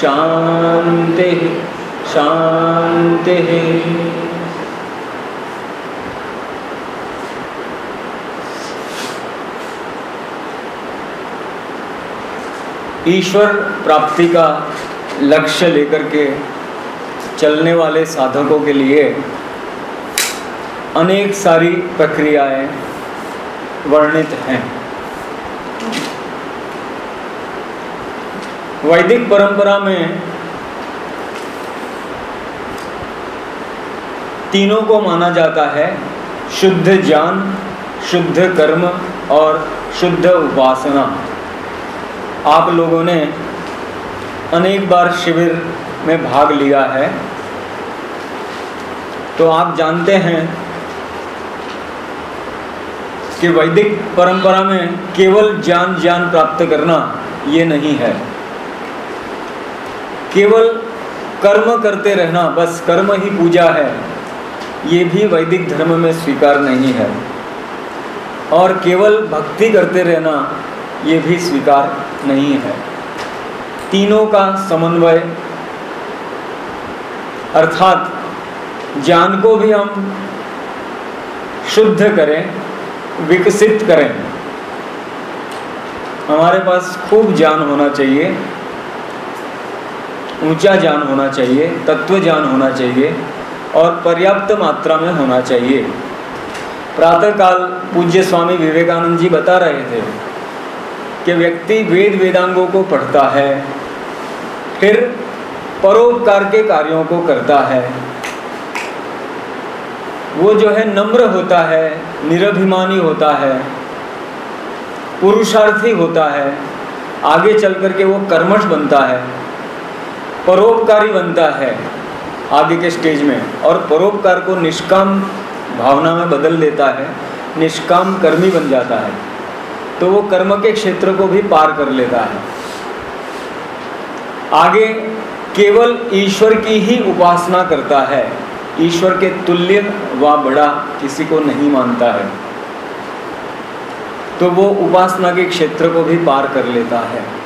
शान्ति शान्तिः ईश्वर प्राप्ति का लक्ष्य लेकर के चलने वाले साधकों के लिए अनेक सारी प्रक्रियाएँ वर्णित हैं। वैदिक परंपरा में तीनों को माना जाता है, शुद्ध ज्ञान, शुद्ध कर्म और शुद्ध उपासना। आप लोगों ने अनेक बार शिविर में भाग लिया है। तो आप जानते हैं कि वैदिक परंपरा में केवल ज्ञान ज्ञान प्राप्त करना ये नहीं है। केवल कर्म करते रहना, बस कर्म ही पूजा है, ये भी वैदिक धर्म में स्वीकार नहीं है। और केवल भक्ति करते रहना, ये भी स्वीकार नहीं है। तीनों का समन्वय, अर्थात ज्ञान को भी हम शुद्ध करें, विकसित करें। हमारे पास खूब ज्ञान होना चाहिए। ऊँचा ज्ञान होना चाहिए, तत्व ज्ञान होना चाहिए और पर्याप्त मात्रा में होना चाहिए। प्रातःकाल पूज्य स्वामी विवेकानंद जी बता रहे थे कि व्यक्ति वेद वेदांगों को पढ़ता है, फिर परोपकार के कार्यों को करता है। वो जो है नम्र होता है, निरभिमानी होता है, पुरुषार्थी होता है, आगे चल करके वो कर्मठ बनता है। परोपकारी बनता है आगे के स्टेज में। और परोपकार को निष्काम भावना में बदल देता है, निष्काम कर्मी बन जाता है। तो वो कर्म के क्षेत्र को भी पार कर लेता है। आगे, केवल ईश्वर की ही उपासना करता है। ईश्वर के तुल्य व बड़ा किसी को नहीं मानता है। तो वो उपासना के क्षेत्र को भी पार कर लेता है।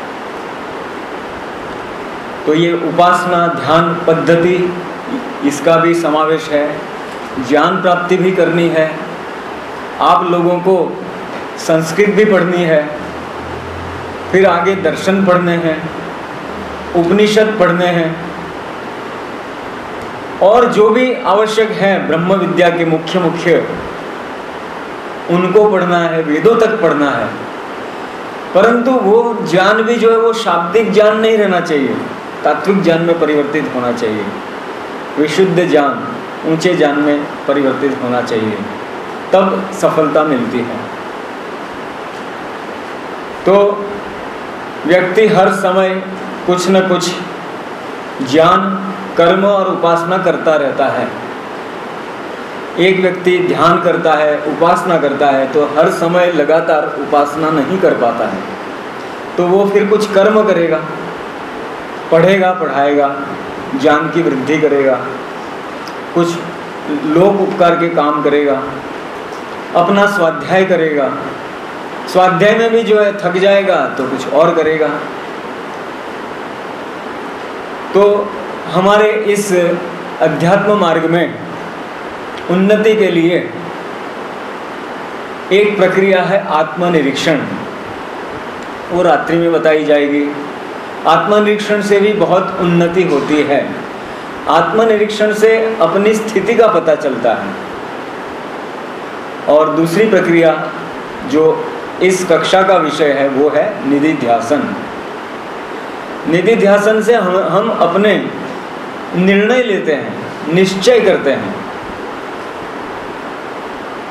तो ये उपासना, ध्यान पद्धति, इसका भी समावेश है। ज्ञान प्राप्ति भी करनी है। आप लोगों को संस्कृत भी पढ़नी है। फिर आगे दर्शन पढ़ने हैं, उपनिषद पढ़ने हैं। और जो भी आवश्यक है ब्रह्म विद्या के मुख्य मुख्य, उनको पढ़ना है, वेदों तक पढ़ना है। परंतु वो ज्ञान भी जो है वो शाब्दिक ज्ञान नहीं रहना चाहिए। तात्विक ज्ञान में परिवर्तित होना चाहिए। विशुद्ध ज्ञान ऊँचे ज्ञान में परिवर्तित होना चाहिए। तब सफलता मिलती है। तो व्यक्ति हर समय कुछ न कुछ ज्ञान, कर्म और उपासना करता रहता है। एक व्यक्ति ध्यान करता है, उपासना करता है तो हर समय लगातार उपासना नहीं कर पाता है। तो वो फिर कुछ कर्म करेगा। पढ़ेगा, पढ़ाएगा, ज्ञान की वृद्धि करेगा, कुछ लोक उपकार के काम करेगा, अपना स्वाध्याय करेगा, स्वाध्याय में भी जो है थक जाएगा तो कुछ और करेगा। तो हमारे इस अध्यात्म मार्ग में उन्नति के लिए एक प्रक्रिया है आत्मनिरीक्षण। वो रात्रि में बताई जाएगी। आत्मनिरीक्षण से भी बहुत उन्नति होती है। आत्मनिरीक्षण से अपनी स्थिति का पता चलता है। और दूसरी प्रक्रिया जो इस कक्षा का विषय है, वो है निधि ध्यासन निधि ध्यासन से हम हम अपने निर्णय लेते हैं, निश्चय करते हैं।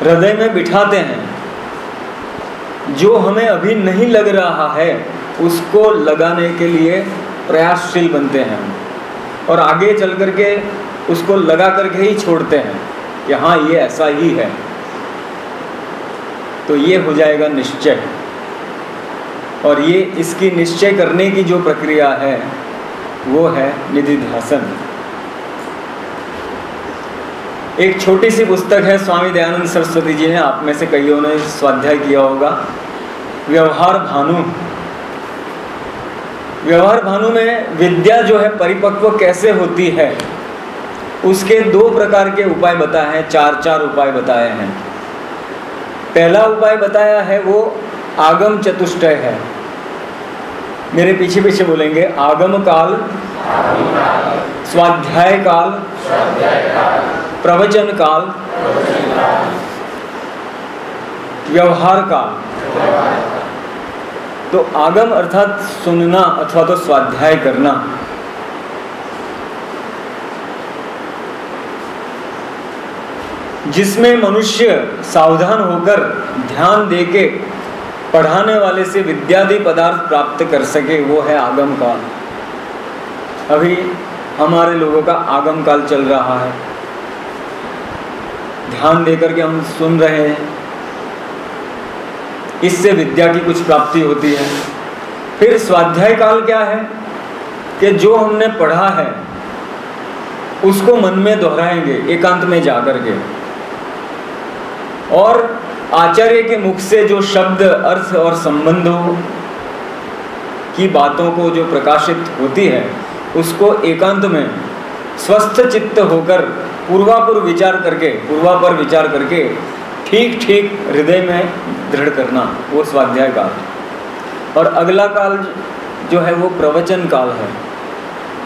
हृदय में बिठाते हैं। जो हमें अभी नहीं लग रहा है उसको लगाने के लिए प्रयासशील बनते हैं और आगे चल करके उसको लगा करके ही छोड़ते हैं कि हाँ ये ऐसा ही है। तो ये हो जाएगा निश्चय। और ये इसकी निश्चय करने की जो प्रक्रिया है, वो है निधि ध्यासन एक छोटी सी पुस्तक है स्वामी दयानंद सरस्वती जी ने, आप में से कईयों ने स्वाध्याय किया होगा। व्यवहार भानु। व्यवहार भानु में विद्या जो है परिपक्व कैसे होती है? उसके दो प्रकार के उपाय बताए हैं चार चार उपाय बताए हैं। पहला उपाय बताया है वो आगम चतुष्टय है। मेरे पीछे पीछे बोलेंगे, आगम काल, स्वाध्याय काल, प्रवचन काल, व्यवहार काल। तो आगम अर्थात सुनना अथवा तो स्वाध्याय करना। जिसमें मनुष्य सावधान होकर ध्यान देके पढ़ाने वाले से विद्यादि पदार्थ प्राप्त कर सके, वो है आगम काल। अभी हमारे लोगों का आगम काल चल रहा है। ध्यान देकर के हम सुन रहे हैं। इससे विद्या की कुछ प्राप्ति होती है। फिर स्वाध्याय काल क्या है? कि जो हमने पढ़ा है, उसको मन में दोहराएँगे, एकांत में जाकर के और आचार्य के मुख से जो शब्द, अर्थ और संबंधों की बातों को जो प्रकाशित होती है, उसको एकांत में स्वस्थ चित्त होकर पूर्वापुर विचार करके, पूर्वापर विचार करके ठीक ठीक हृदय में दृढ़ करना, वो स्वाध्याय काल। और अगला काल जो है, वो प्रवचन काल है।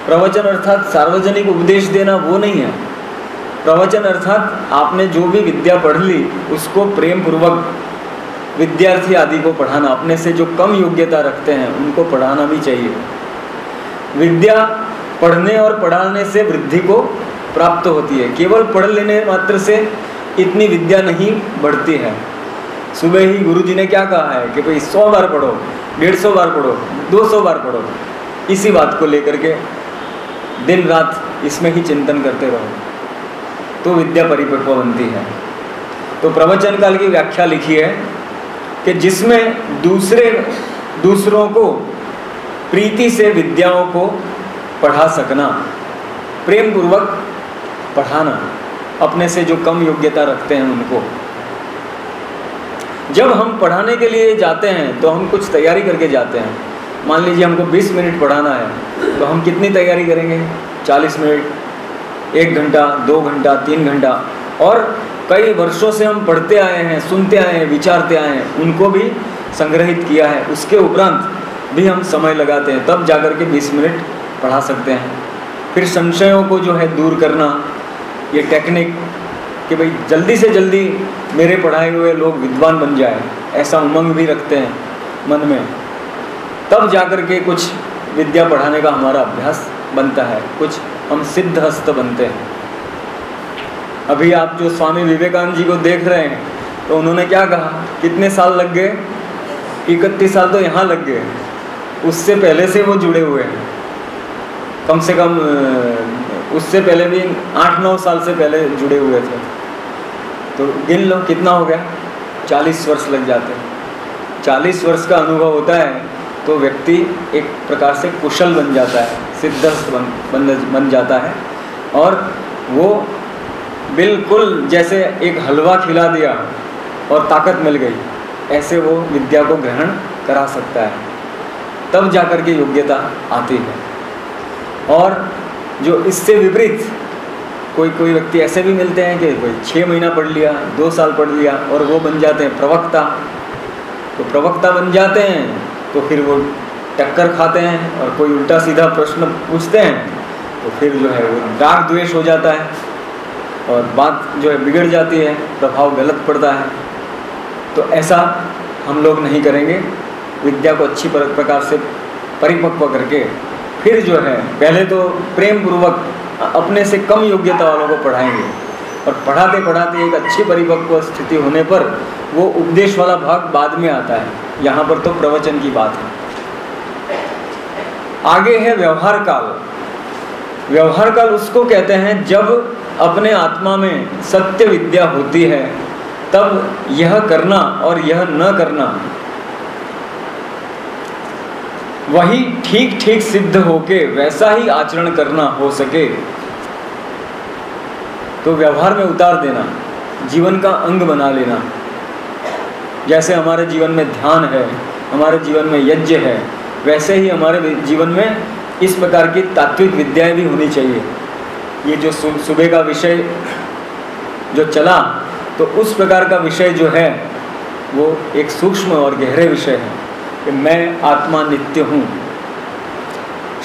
प्रवचन अर्थात सार्वजनिक उपदेश देना वो नहीं है। प्रवचन अर्थात आपने जो भी विद्या पढ़ ली, उसको प्रेम पूर्वक विद्यार्थी आदि को पढ़ाना, अपने से जो कम योग्यता रखते हैं, उनको पढ़ाना भी चाहिए। विद्या पढ़ने और पढ़ाने से वृद्धि को प्राप्त होती है। केवल पढ़ लेने मात्र से इतनी विद्या नहीं बढ़ती है। सुबह ही गुरु जी ने क्या कहा है कि भाई सौ बार पढ़ो, डेढ़ सौ बार पढ़ो, दो सौ बार पढ़ो, इसी बात को लेकर के दिन रात इसमें ही चिंतन करते रहो। तो विद्या परिपक्व बनती है। तो प्रवचन काल की व्याख्या लिखी है कि जिसमें दूसरे, दूसरों को प्रीति से विद्याओं को पढ़ा सकना प्रेम पूर्वक पढ़ाना। अपने से जो कम योग्यता रखते हैं उनको। जब हम पढ़ाने के लिए जाते हैं तो हम कुछ तैयारी करके जाते हैं। मान लीजिए हमको 20 मिनट पढ़ाना है तो हम कितनी तैयारी करेंगे? 40 मिनट, एक घंटा, दो घंटा, तीन घंटा। और कई वर्षों से हम पढ़ते आए हैं, सुनते आए हैं, विचारते आए हैं, उनको भी संग्रहित किया है। उसके उपरांत भी हम समय लगाते हैं। तब जाकर के 20 मिनट पढ़ा सकते हैं। फिर संशयों को जो है दूर करना ये टेक्निक कि भाई जल्दी से जल्दी मेरे पढ़ाए हुए लोग विद्वान बन जाए, ऐसा उमंग भी रखते हैं मन में। तब जाकर के कुछ विद्या पढ़ाने का हमारा अभ्यास बनता है, कुछ हम सिद्ध हस्त बनते हैं। अभी आप जो स्वामी विवेकानंद जी को देख रहे हैं तो उन्होंने क्या कहा? कितने साल लग गए? इकतीस साल तो यहाँ लग गए। उससे पहले से वो जुड़े हुए हैं। कम से कम उससे पहले भी आठ नौ साल से पहले जुड़े हुए थे। तो गिन लो, कितना हो गया? चालीस वर्ष लग जाते हैं। चालीस वर्ष का अनुभव होता है तो व्यक्ति एक प्रकार से कुशल बन जाता है सिद्धस्थ बन बन बन जाता है। और वो बिल्कुल जैसे एक हलवा खिला दिया और ताकत मिल गई, ऐसे वो विद्या को ग्रहण करा सकता है। तब जाकर के योग्यता आती है। और जो इससे विपरीत कोई कोई व्यक्ति ऐसे भी मिलते हैं कि कोई छः महीना पढ़ लिया, दो साल पढ़ लिया और वो बन जाते हैं प्रवक्ता। तो प्रवक्ता बन जाते हैं तो फिर वो टक्कर खाते हैं और कोई उल्टा सीधा प्रश्न पूछते हैं तो फिर जो है वो राग द्वेष हो जाता है और बात जो है बिगड़ जाती है, प्रभाव गलत पड़ता है। तो ऐसा हम लोग नहीं करेंगे। विद्या को अच्छी प्रकार से परिपक्व करके फिर जो है, पहले तो प्रेम पूर्वक अपने से कम योग्यता वालों को पढ़ाएँगे। और पढ़ाते पढ़ाते एक अच्छी परिपक्व स्थिति होने पर वो उपदेश वाला भाग बाद में आता है। यहाँ पर तो प्रवचन की बात है। आगे है व्यवहार काल। व्यवहार काल उसको कहते हैं, जब अपने आत्मा में सत्य विद्या होती है, तब यह करना और यह न करना वही ठीक ठीक सिद्ध होके वैसा ही आचरण करना हो सके। तो व्यवहार में उतार देना, जीवन का अंग बना लेना। जैसे हमारे जीवन में ध्यान है, हमारे जीवन में यज्ञ है, वैसे ही हमारे जीवन में इस प्रकार की तात्विक विद्याएँ भी होनी चाहिए। ये जो सुबह का विषय जो चला तो उस प्रकार का विषय जो है, वो एक सूक्ष्म और गहरे विषय है। कि मैं आत्मा नित्य हूँ।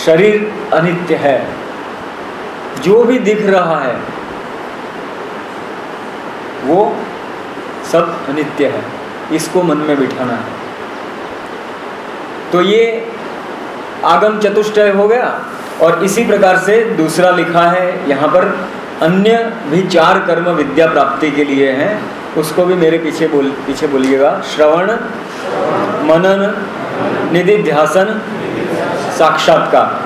शरीर अनित्य है। जो भी दिख रहा है, वो सब अनित्य है। इसको मन में बिठाना है। तो ये आगम चतुष्टय हो गया और इसी प्रकार से दूसरा लिखा है, यहाँ पर अन्य भी चार कर्म विद्या प्राप्ति के लिए हैं। उसको भी मेरे पीछे बोल, पीछे बोलिएगा। श्रवण, मनन निधि ध्यासन साक्षात्कार।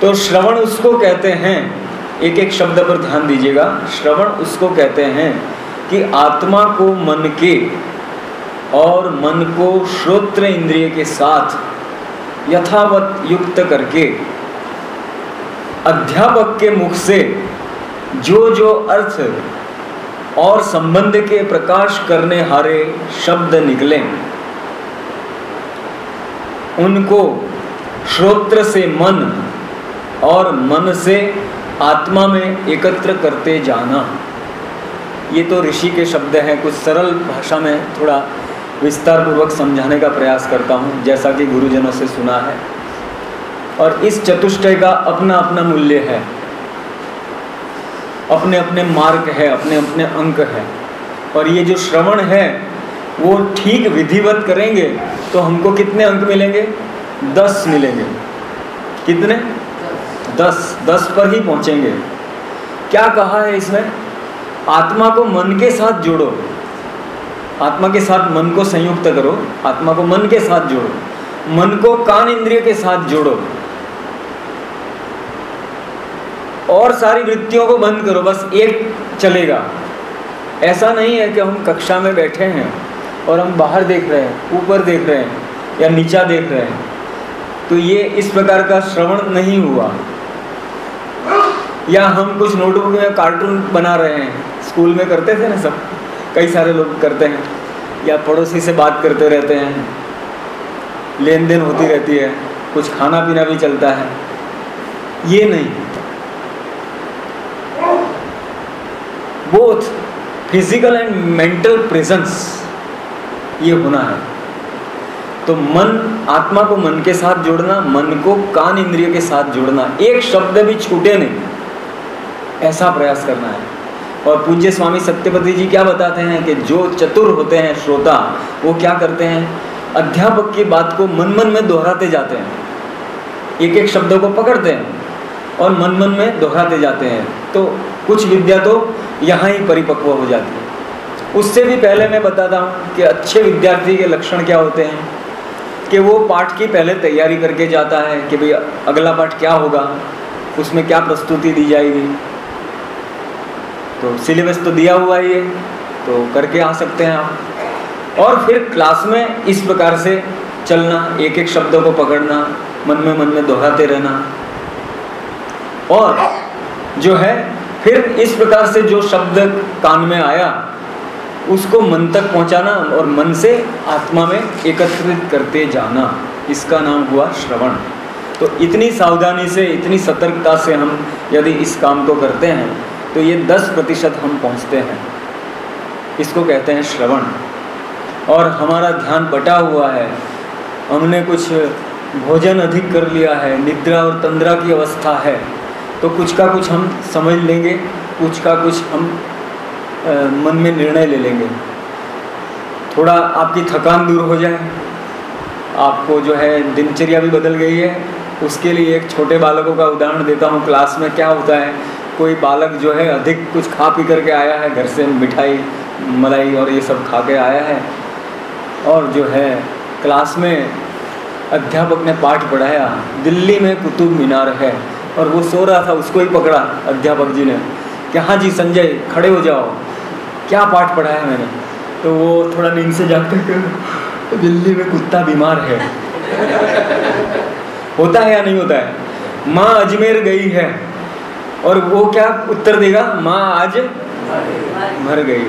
तो श्रवण उसको कहते हैं। एक एक शब्द पर ध्यान दीजिएगा। श्रवण उसको कहते हैं कि आत्मा को मन के और मन को श्रोत्र इंद्रिय के साथ यथावत युक्त करके, अध्यापक के मुख से जो जो अर्थ और संबंध के प्रकाश करने हारे शब्द निकले। उनको श्रोत्र से मन और मन से आत्मा में एकत्र करते जाना। ये तो ऋषि के शब्द हैं, कुछ सरल भाषा में थोड़ा विस्तार पूर्वक समझाने का प्रयास करता हूँ, जैसा कि गुरुजनों से सुना है। और इस चतुष्टय का अपना अपना मूल्य है। अपने अपने मार्ग है अपने अपने अंक है। और ये जो श्रवण है, वो ठीक विधिवत करेंगे तो हमको कितने अंक मिलेंगे? दस मिलेंगे। कितने? दस। दस पर ही पहुँचेंगे। क्या कहा है इसमें? आत्मा को मन के साथ जोड़ो। आत्मा के साथ मन को संयुक्त करो। आत्मा को मन के साथ जोड़ो। मन को कान इंद्रिय के साथ जोड़ो। और सारी वृत्तियों को बंद करो, बस एक चलेगा। ऐसा नहीं है कि हम कक्षा में बैठे हैं और हम बाहर देख रहे हैं, ऊपर देख रहे हैं या नीचा देख रहे हैं। तो ये इस प्रकार का श्रवण नहीं हुआ। या हम कुछ नोटबुक में कार्टून बना रहे हैं। स्कूल में करते थे ना सब? कई सारे लोग करते हैं। या पड़ोसी से बात करते रहते हैं। लेन देन होती रहती है। कुछ खाना पीना भी चलता है। ये नहीं। Both physical and mental presence ये होना है। तो मन, आत्मा को मन के साथ जोड़ना, मन को कान इंद्रिय के साथ जोड़ना, एक शब्द भी छूटे नहीं। ऐसा प्रयास करना है। और पूज्य स्वामी सत्यपति जी क्या बताते हैं कि जो चतुर होते हैं श्रोता, वो क्या करते हैं? अध्यापक की बात को मन मन में दोहराते जाते हैं। एक एक शब्दों को पकड़ते हैं और मन मन में दोहराते जाते हैं। तो कुछ विद्या तो यहाँ ही परिपक्व हो जाती है। उससे भी पहले मैं बताता हूँ कि अच्छे विद्यार्थी के लक्षण क्या होते हैं, कि वो पाठ की पहले तैयारी करके जाता है कि भाई अगला पाठ क्या होगा, उसमें क्या प्रस्तुति दी जाएगी। तो सिलेबस तो दिया हुआ ही है तो करके आ सकते हैं आप। और फिर क्लास में इस प्रकार से चलना एक एक शब्दों को पकड़ना, मन में मन में दोहराते रहना। और जो है फिर इस प्रकार से जो शब्द कान में आया, उसको मन तक पहुंचाना और मन से आत्मा में एकत्रित करते जाना, इसका नाम हुआ श्रवण। तो इतनी सावधानी से, इतनी सतर्कता से हम यदि इस काम को करते हैं तो ये दस प्रतिशत हम पहुँचते हैं। इसको कहते हैं श्रवण। और हमारा ध्यान बटा हुआ है। हमने कुछ भोजन अधिक कर लिया है, निद्रा और तंद्रा की अवस्था है। तो कुछ का कुछ हम समझ लेंगे कुछ का कुछ हम आ, मन में निर्णय ले लेंगे। थोड़ा आपकी थकान दूर हो जाए आपको जो है दिनचर्या भी बदल गई है उसके लिए एक छोटे बालकों का उदाहरण देता हूँ क्लास में क्या होता है कोई बालक जो है अधिक कुछ खा पी करके आया है घर से मिठाई मलाई और ये सब खा के आया है और जो है क्लास में अध्यापक ने पाठ पढ़ाया दिल्ली में कुतुब मीनार है और वो सो रहा था, उसको ही पकड़ा अध्यापक जी ने। कि हाँ जी, संजय, खड़े हो जाओ। क्या पाठ पढ़ाया मैंने? तो वो थोड़ा नींद से जागते दिल्ली में कुत्ता बीमार है। होता है या नहीं होता है? माँ अजमेर गई है। और वो क्या उत्तर देगा? माँ आज मर गई।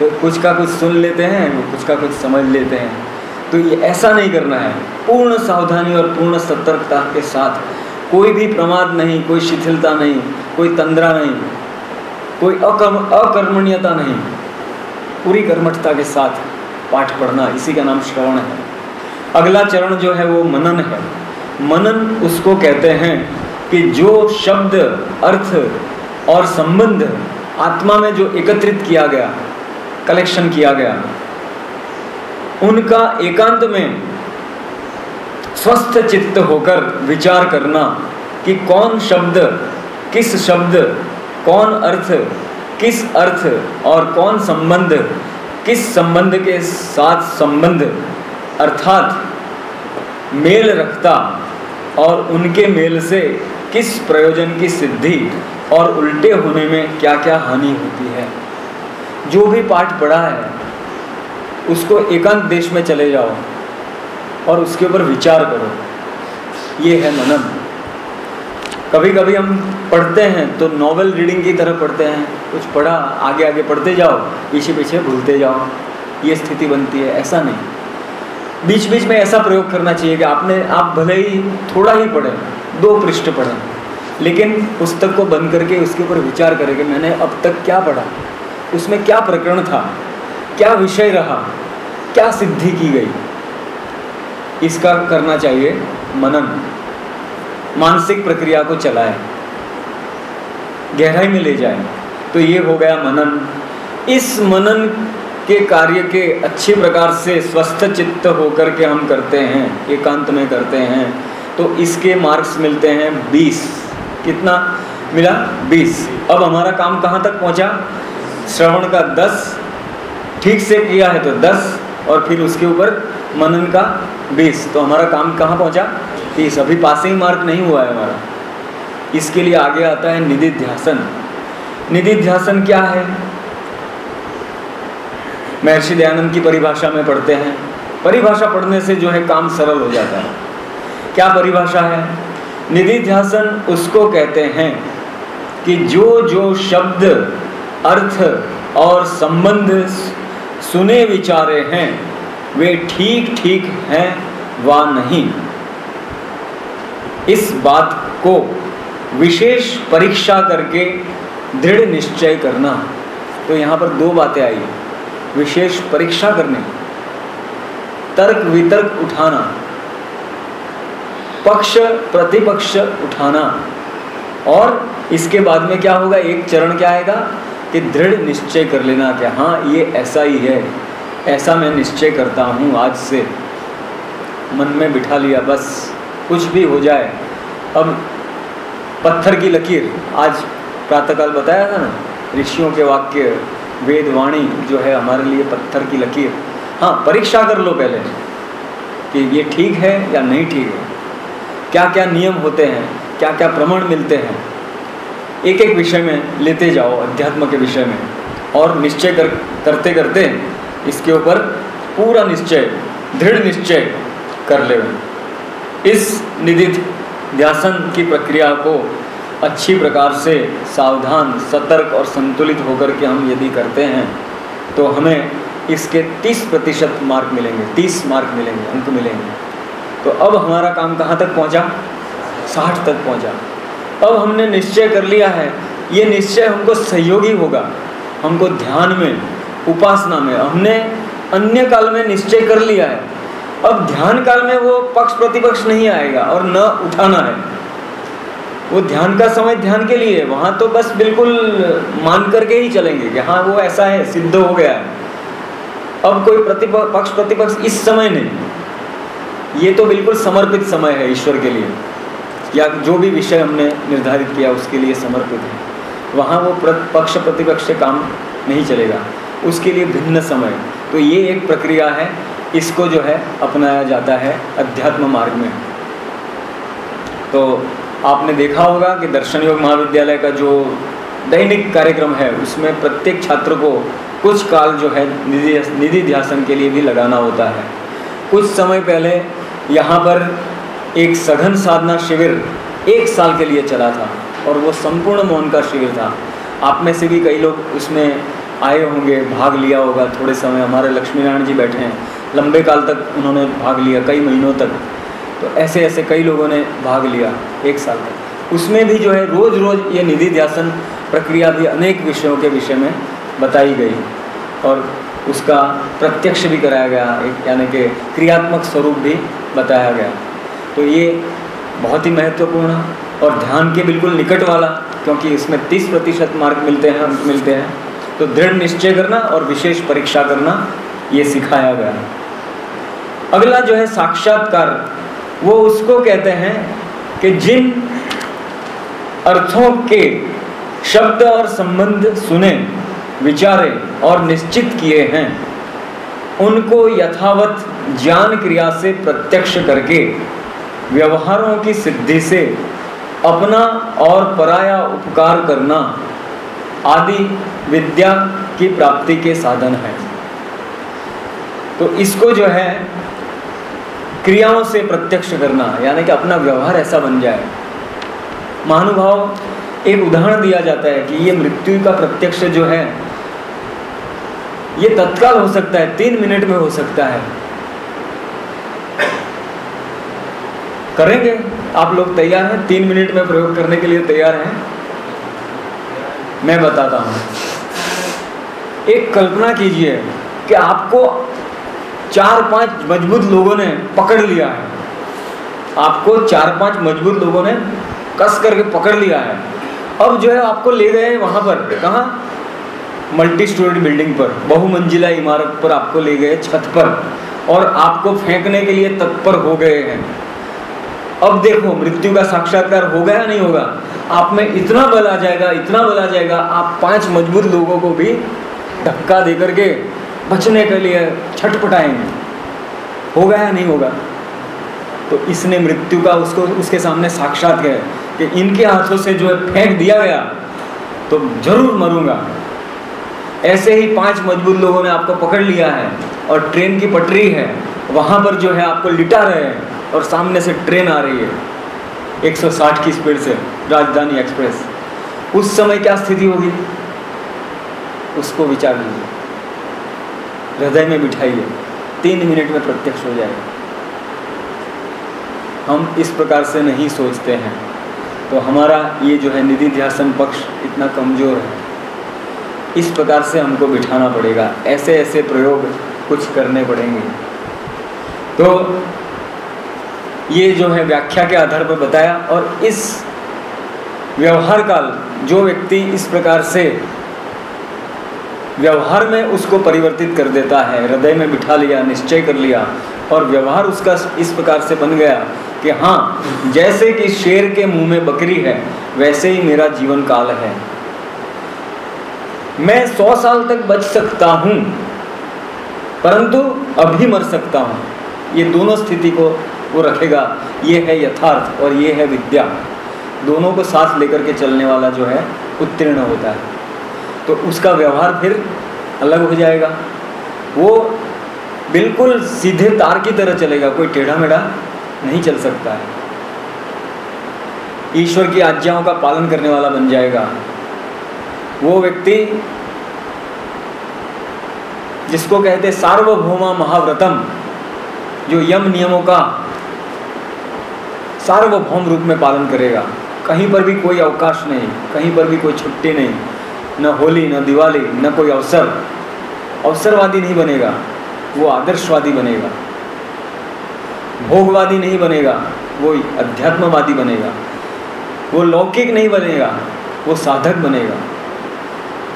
तो कुछ का कुछ सुन लेते हैं कुछ का कुछ समझ लेते हैं। तो ये ऐसा नहीं करना है। पूर्ण सावधानी और पूर्ण सतर्कता के साथ कोई भी प्रमाद नहीं, कोई शिथिलता नहीं, कोई तंद्रा नहीं, कोई अकर्म, अकर्मण्यता नहीं। पूरी कर्मठता के साथ पाठ पढ़ना, इसी का नाम श्रवण है। अगला चरण जो है वो मनन है। मनन उसको कहते हैं कि जो शब्द, अर्थ और संबंध आत्मा में जो एकत्रित किया गया, कलेक्शन किया गया, उनका एकांत में स्वस्थ चित्त होकर विचार करना कि कौन शब्द, किस शब्द, कौन अर्थ, किस अर्थ और कौन संबंध, किस संबंध के साथ संबंध, अर्थात मेल रखता और उनके मेल से किस प्रयोजन की सिद्धि और उल्टे होने में क्या क्या हानि होती है। जो भी पाठ पढ़ा है, उसको एकांत देश में चले जाओ। और उसके ऊपर विचार करो। ये है मनन। कभी कभी हम पढ़ते हैं तो नॉवल रीडिंग की तरह पढ़ते हैं। कुछ पढ़ा आगे आगे पढ़ते जाओ पीछे पीछे भूलते जाओ। ये स्थिति बनती है, ऐसा नहीं। बीच बीच में ऐसा प्रयोग करना चाहिए कि आपने, आप भले ही थोड़ा ही पढ़े, दो पृष्ठ पढ़े, लेकिन पुस्तक को बंद करके उसके ऊपर विचार करें कि मैंने अब तक क्या पढ़ा? उसमें क्या प्रकरण था? क्या विषय रहा? क्या सिद्धि की गई? इसका करना चाहिए मनन। मानसिक प्रक्रिया को चलाए। गहराई में ले जाए। तो ये हो गया मनन। इस मनन के कार्य के अच्छे प्रकार से स्वस्थ चित्त होकर के हम करते हैं, एकांत में करते हैं। तो इसके मार्क्स मिलते हैं बीस। कितना मिला? बीस। अब हमारा काम कहाँ तक पहुँचा? श्रवण का दस। ठीक से किया है तो दस और फिर उसके ऊपर मनन का बीस तो हमारा काम कहाँ पहुँचा? तीस अभी पासिंग मार्क नहीं हुआ है हमारा। इसके लिए आगे आता है निधि ध्यासन निधि ध्यासन क्या है? महर्षि दयानंद की परिभाषा में पढ़ते हैं। परिभाषा पढ़ने से जो है काम सरल हो जाता है। क्या परिभाषा है? निधि ध्यासन उसको कहते हैं कि जो जो शब्द, अर्थ और संबंध सुने विचारे हैं वे ठीक ठीक हैं व नहीं। इस बात को विशेष परीक्षा करके दृढ़ निश्चय करना। तो यहाँ पर दो बातें आई विशेष परीक्षा करने, तर्क वितर्क उठाना, पक्ष प्रतिपक्ष उठाना। और इसके बाद में क्या होगा? एक चरण क्या आएगा? कि दृढ़ निश्चय कर लेना कि हाँ ये ऐसा ही है। ऐसा मैं निश्चय करता हूँ आज से। मन में बिठा लिया, बस कुछ भी हो जाए। अब पत्थर की लकीर, आज प्रातःकाल बताया था ना, ऋषियों के वाक्य, वेद वाणी जो है हमारे लिए पत्थर की लकीर। हाँ परीक्षा कर लो पहले कि ये ठीक है या नहीं ठीक है। क्या क्या नियम होते हैं क्या क्या प्रमाण मिलते हैं। एक एक विषय में लेते जाओ, अध्यात्म के विषय में। और निश्चय कर करते करते इसके ऊपर पूरा निश्चय, दृढ़ निश्चय कर ले। इस निधि ध्यासन की प्रक्रिया को अच्छी प्रकार से सावधान, सतर्क और संतुलित होकर के हम यदि करते हैं तो हमें इसके 30 प्रतिशत मार्क मिलेंगे 30 मार्क मिलेंगे, अंक मिलेंगे। तो अब हमारा काम कहाँ तक पहुँचा? 60 तक पहुँचा। अब हमने निश्चय कर लिया है, ये निश्चय हमको सहयोगी होगा, हमको ध्यान में उपासना में। हमने अन्य काल में निश्चय कर लिया है। अब ध्यान काल में वो पक्ष प्रतिपक्ष नहीं आएगा और न उठाना है। वो ध्यान का समय ध्यान के लिए वहाँ तो बस बिल्कुल मान करके ही चलेंगे कि हाँ वो ऐसा है, सिद्ध हो गया है। अब कोई प्रतिपक्ष प्रतिपक्ष इस समय नहीं। ये तो बिल्कुल समर्पित समय है ईश्वर के लिए। या जो भी विषय हमने निर्धारित किया, उसके लिए समर्पित है। वहाँ वो पक्ष प्रतिपक्ष काम नहीं चलेगा। उसके लिए भिन्न समय। तो ये एक प्रक्रिया है, इसको जो है अपनाया जाता है अध्यात्म मार्ग में। तो आपने देखा होगा कि दर्शन योग महाविद्यालय का जो दैनिक कार्यक्रम है, उसमें प्रत्येक छात्र को कुछ काल जो है निधि निधि ध्यासन के लिए भी लगाना होता है। कुछ समय पहले यहाँ पर एक सघन साधना शिविर एक साल के लिए चला था और वो संपूर्ण मौन का शिविर था। आप में से भी कई लोग उसमें आए होंगे, भाग लिया होगा। थोड़े समय हमारे लक्ष्मी नारायण जी बैठे हैं। लंबे काल तक उन्होंने भाग लिया, कई महीनों तक। तो ऐसे ऐसे कई लोगों ने भाग लिया एक साल तक। उसमें भी जो है रोज़ रोज़ ये निधि ध्यासन प्रक्रिया भी अनेक विषयों के विषय में बताई गई। और उसका प्रत्यक्ष भी कराया गया, एक यानी कि क्रियात्मक स्वरूप भी बताया गया। तो ये बहुत ही महत्वपूर्ण और ध्यान के बिल्कुल निकट वाला, क्योंकि इसमें 30 प्रतिशत मार्क मिलते हैं मिलते हैं। तो दृढ़ निश्चय करना और विशेष परीक्षा करना, ये सिखाया गया। अगला जो है साक्षात्कार, वो उसको कहते हैं कि जिन अर्थों के शब्द और संबंध सुने, विचारे और निश्चित किए हैं, उनको यथावत ज्ञान क्रिया से प्रत्यक्ष करके, व्यवहारों की सिद्धि से अपना और पराया उपकार करना आदि विद्या की प्राप्ति के साधन है। तो इसको जो है, क्रियाओं से प्रत्यक्ष करना, यानी कि अपना व्यवहार ऐसा बन जाए। महानुभाव एक उदाहरण दिया जाता है कि ये मृत्यु का प्रत्यक्ष जो है, ये तत्काल हो सकता है, तीन मिनट में हो सकता है। करेंगे? आप लोग तैयार हैं? तीन मिनट में प्रयोग करने के लिए तैयार हैं? मैं बताता हूँ। एक कल्पना कीजिए कि आपको चार पाँच मज़बूत लोगों ने पकड़ लिया है। आपको चार पाँच मज़बूत लोगों ने कस करके पकड़ लिया है। अब जो है आपको ले गए हैं वहाँ पर। कहा? मल्टी स्टोरी बिल्डिंग पर। बहुमंजिला इमारत पर आपको ले गए छत पर। और आपको फेंकने के लिए तत्पर हो गए हैं। अब देखो, मृत्यु का साक्षात्कार होगा या नहीं होगा? आप में इतना बल आ जाएगा, इतना बल आ जाएगा, आप पाँच मज़बूत लोगों को भी धक्का दे करके बचने के लिए छटपटाएँगे। होगा या नहीं होगा? तो इसने मृत्यु का उसको, उसके सामने साक्षात है कि इनके हाथों से जो है फेंक दिया गया तो ज़रूर मरूँगा। ऐसे ही पाँच मज़बूत लोगों ने आपको पकड़ लिया है और ट्रेन की पटरी है, वहाँ पर जो है आपको लिटा रहे हैं और सामने से ट्रेन आ रही है। 160 की स्पीड से राजधानी एक्सप्रेस। उस समय क्या स्थिति होगी? उसको विचार लीजिए। हृदय में बिठाइए। तीन मिनट में प्रत्यक्ष हो जाएगा। हम इस प्रकार से नहीं सोचते हैं। तो हमारा ये जो है निधि ध्यासन पक्ष इतना कमज़ोर है। इस प्रकार से हमको बिठाना पड़ेगा। ऐसे ऐसे प्रयोग कुछ करने पड़ेंगे। तो ये जो है व्याख्या के आधार पर बताया और इस व्यवहार काल जो व्यक्ति इस प्रकार से व्यवहार में उसको परिवर्तित कर देता है, हृदय में बिठा लिया, निश्चय कर लिया और व्यवहार उसका इस प्रकार से बन गया कि हाँ जैसे कि शेर के मुँह में बकरी है, वैसे ही मेरा जीवन काल है। मैं सौ साल तक बच सकता हूँ, परंतु अभी मर सकता हूँ। ये दोनों स्थिति को वो रखेगा, ये है यथार्थ और ये है विद्या। दोनों को साथ लेकर के चलने वाला जो है, उत्तीर्ण होता है। तो उसका व्यवहार फिर अलग हो जाएगा। वो बिल्कुल सीधे तार की तरह चलेगा, कोई टेढ़ा मेढ़ा नहीं चल सकता है। ईश्वर की आज्ञाओं का पालन करने वाला बन जाएगा। वो व्यक्ति जिसको कहते सार्वभौमा महाव्रतम, जो यम नियमों का सार्वभौम रूप में पालन करेगा। कहीं पर भी कोई अवकाश नहीं, कहीं पर भी कोई छुट्टी नहीं, न होली, न दिवाली, न कोई अवसर। अवसरवादी नहीं बनेगा, वो आदर्शवादी बनेगा। भोगवादी नहीं बनेगा, वो अध्यात्मवादी बनेगा। वो लौकिक नहीं बनेगा, वो साधक बनेगा।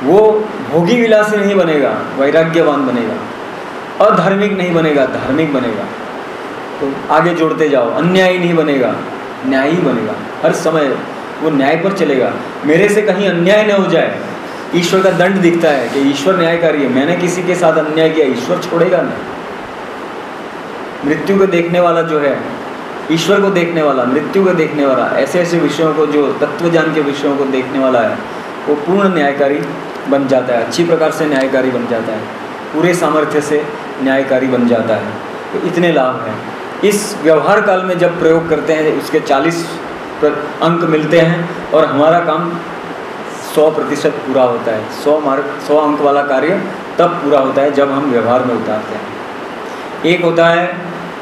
वो भोगी विलासी नहीं बनेगा, वैराग्यवान बनेगा। अधार्मिक नहीं बनेगा, धार्मिक बनेगा। तो आगे जोड़ते जाओ। अन्यायी नहीं बनेगा। न्याय ही बनेगा। हर समय वो न्याय पर चलेगा। मेरे से कहीं अन्याय न हो जाए। ईश्वर का दंड दिखता है कि ईश्वर न्यायकारी है। मैंने किसी के साथ अन्याय किया, ईश्वर छोड़ेगा नहीं। मृत्यु को देखने वाला जो है, ईश्वर को देखने वाला, मृत्यु को देखने वाला ऐसे ऐसे विषयों को जो तत्व ज्ञान के विषयों को देखने वाला है, वो पूर्ण न्यायकारी बन जाता है। अच्छी प्रकार से न्यायकारी बन जाता है। पूरे सामर्थ्य से न्यायकारी बन जाता है। तो इतने लाभ हैं। इस व्यवहार काल में जब प्रयोग करते हैं, उसके 40 अंक मिलते हैं और हमारा काम सौ प्रतिशत पूरा होता है। सौ मार्क, सौ अंक वाला कार्य तब पूरा होता है जब हम व्यवहार में उतारते हैं। एक होता है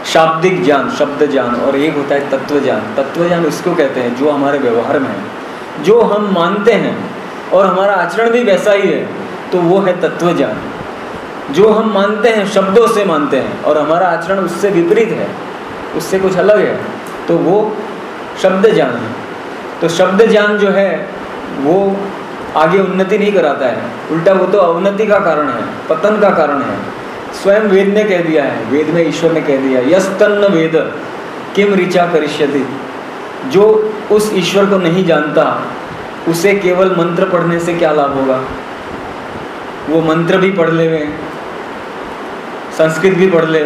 शाब्दिक ज्ञान, शब्द ज्ञान और एक होता है तत्व ज्ञान। तत्व ज्ञान उसको कहते हैं जो हमारे व्यवहार में है। जो हम मानते हैं और हमारा आचरण भी वैसा ही है तो वो है तत्व ज्ञान। जो हम मानते हैं, शब्दों से मानते हैं और हमारा आचरण उससे विपरीत है उससे कुछ अलग है तो वो शब्द ज्ञान है। तो शब्द ज्ञान जो है, वो आगे उन्नति नहीं कराता है। उल्टा वो तो अवनति का कारण है, पतन का कारण है। स्वयं वेद ने कह दिया है, वेद में ईश्वर ने कह दिया यस तन्न वेद, किम ऋचा करिष्यति। जो उस ईश्वर को नहीं जानता, उसे केवल मंत्र पढ़ने से क्या लाभ होगा? वो मंत्र भी पढ़ ले संस्कृत भी पढ़ ले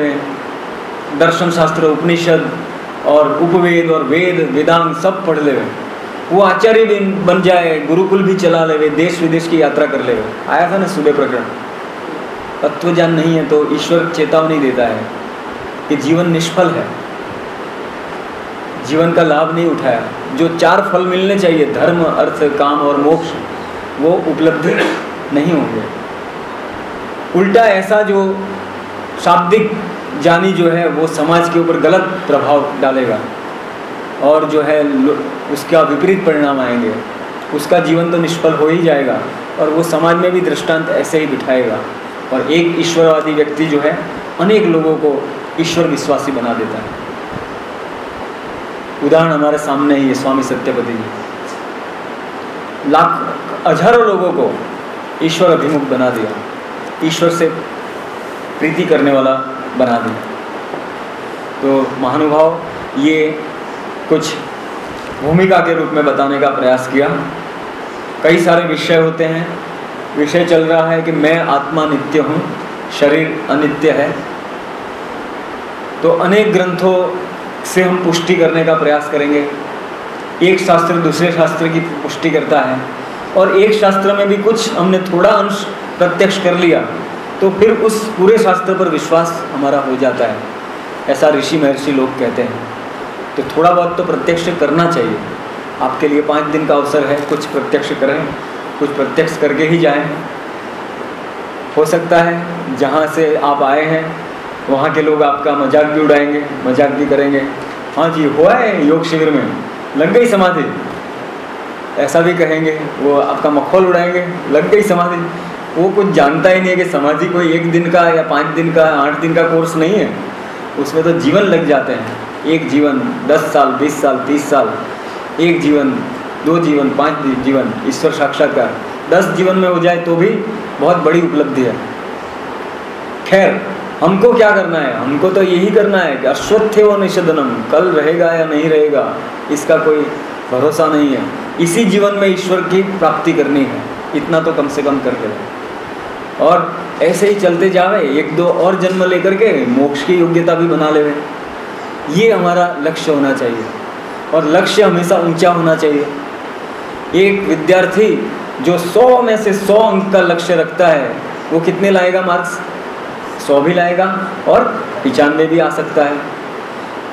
दर्शन शास्त्र, उपनिषद और उपवेद और वेद, वेदांग सब पढ़ ले वो आचार्य भी बन जाए, गुरुकुल भी चला ले देश विदेश की यात्रा कर ले आया था ना सुबह प्रकरण? तत्व ज्ञान नहीं है तो ईश्वर चेतावनी देता है कि जीवन निष्फल है। जीवन का लाभ नहीं उठाया। जो चार फल मिलने चाहिए, धर्म, अर्थ, काम और मोक्ष, वो उपलब्ध नहीं होंगे। उल्टा ऐसा जो शाब्दिक जानी जो है वो समाज के ऊपर गलत प्रभाव डालेगा और जो है उसका विपरीत परिणाम आएँगे। उसका जीवन तो निष्फल हो ही जाएगा और वो समाज में भी दृष्टांत ऐसे ही बिठाएगा और एक ईश्वरवादी व्यक्ति जो है अनेक लोगों को ईश्वर विश्वासी बना देता है। उदाहरण हमारे सामने ही है, स्वामी सत्यपति जी। लाख, हज़ारों लोगों को ईश्वर अभिमुख बना दिया। ईश्वर से प्रीति करने वाला बना दिया तो महानुभाव, ये कुछ भूमिका के रूप में बताने का प्रयास किया। कई सारे विषय होते हैं। विषय चल रहा है कि मैं आत्मा नित्य हूँ, शरीर अनित्य है। तो अनेक ग्रंथों से हम पुष्टि करने का प्रयास करेंगे। एक शास्त्र दूसरे शास्त्र की पुष्टि करता है। और एक शास्त्र में भी कुछ हमने थोड़ा अंश प्रत्यक्ष कर लिया। तो फिर उस पूरे शास्त्र पर विश्वास हमारा हो जाता है। ऐसा ऋषि महर्षि लोग कहते हैं। तो थोड़ा बहुत तो प्रत्यक्ष करना चाहिए। आपके लिए पाँच दिन का अवसर है, कुछ प्रत्यक्ष करें, कुछ प्रत्यक्ष करके ही जाएँ। हो सकता है, जहाँ से आप आए हैं, वहाँ के लोग आपका मज़ाक भी उड़ाएँगे, मज़ाक भी करेंगे। हाँ जी, हुआ है योग शिविर में, लग गई समाधि। ऐसा भी कहेंगे, वो आपका मखौल उड़ाएँगे, लग गई समाधि। वो कुछ जानता ही नहीं है कि समाधि कोई एक दिन का या पाँच दिन का, आठ दिन का कोर्स नहीं है। उसमें तो जीवन लग जाते हैं। एक जीवन, दस साल, बीस साल, तीस साल, एक जीवन, दो जीवन, पाँच जीवन, ईश्वर साक्षात्कार। दस जीवन में हो जाए तो भी बहुत बड़ी उपलब्धि है। खैर, हमको क्या करना है? हमको तो यही करना है कि अश्वत्थ व निषदनम कल रहेगा या नहीं रहेगा, इसका कोई भरोसा नहीं है। इसी जीवन में ईश्वर की प्राप्ति करनी है। इतना तो कम से कम कर ले और ऐसे ही चलते जावे, एक दो और जन्म लेकर के मोक्ष की योग्यता भी बना ले ये हमारा लक्ष्य होना चाहिए और लक्ष्य हमेशा ऊँचा होना चाहिए। एक विद्यार्थी जो सौ में से सौ अंक का लक्ष्य रखता है, वो कितने लाएगा मार्क्स? सौ भी लाएगा और पिचानवे भी आ सकता है।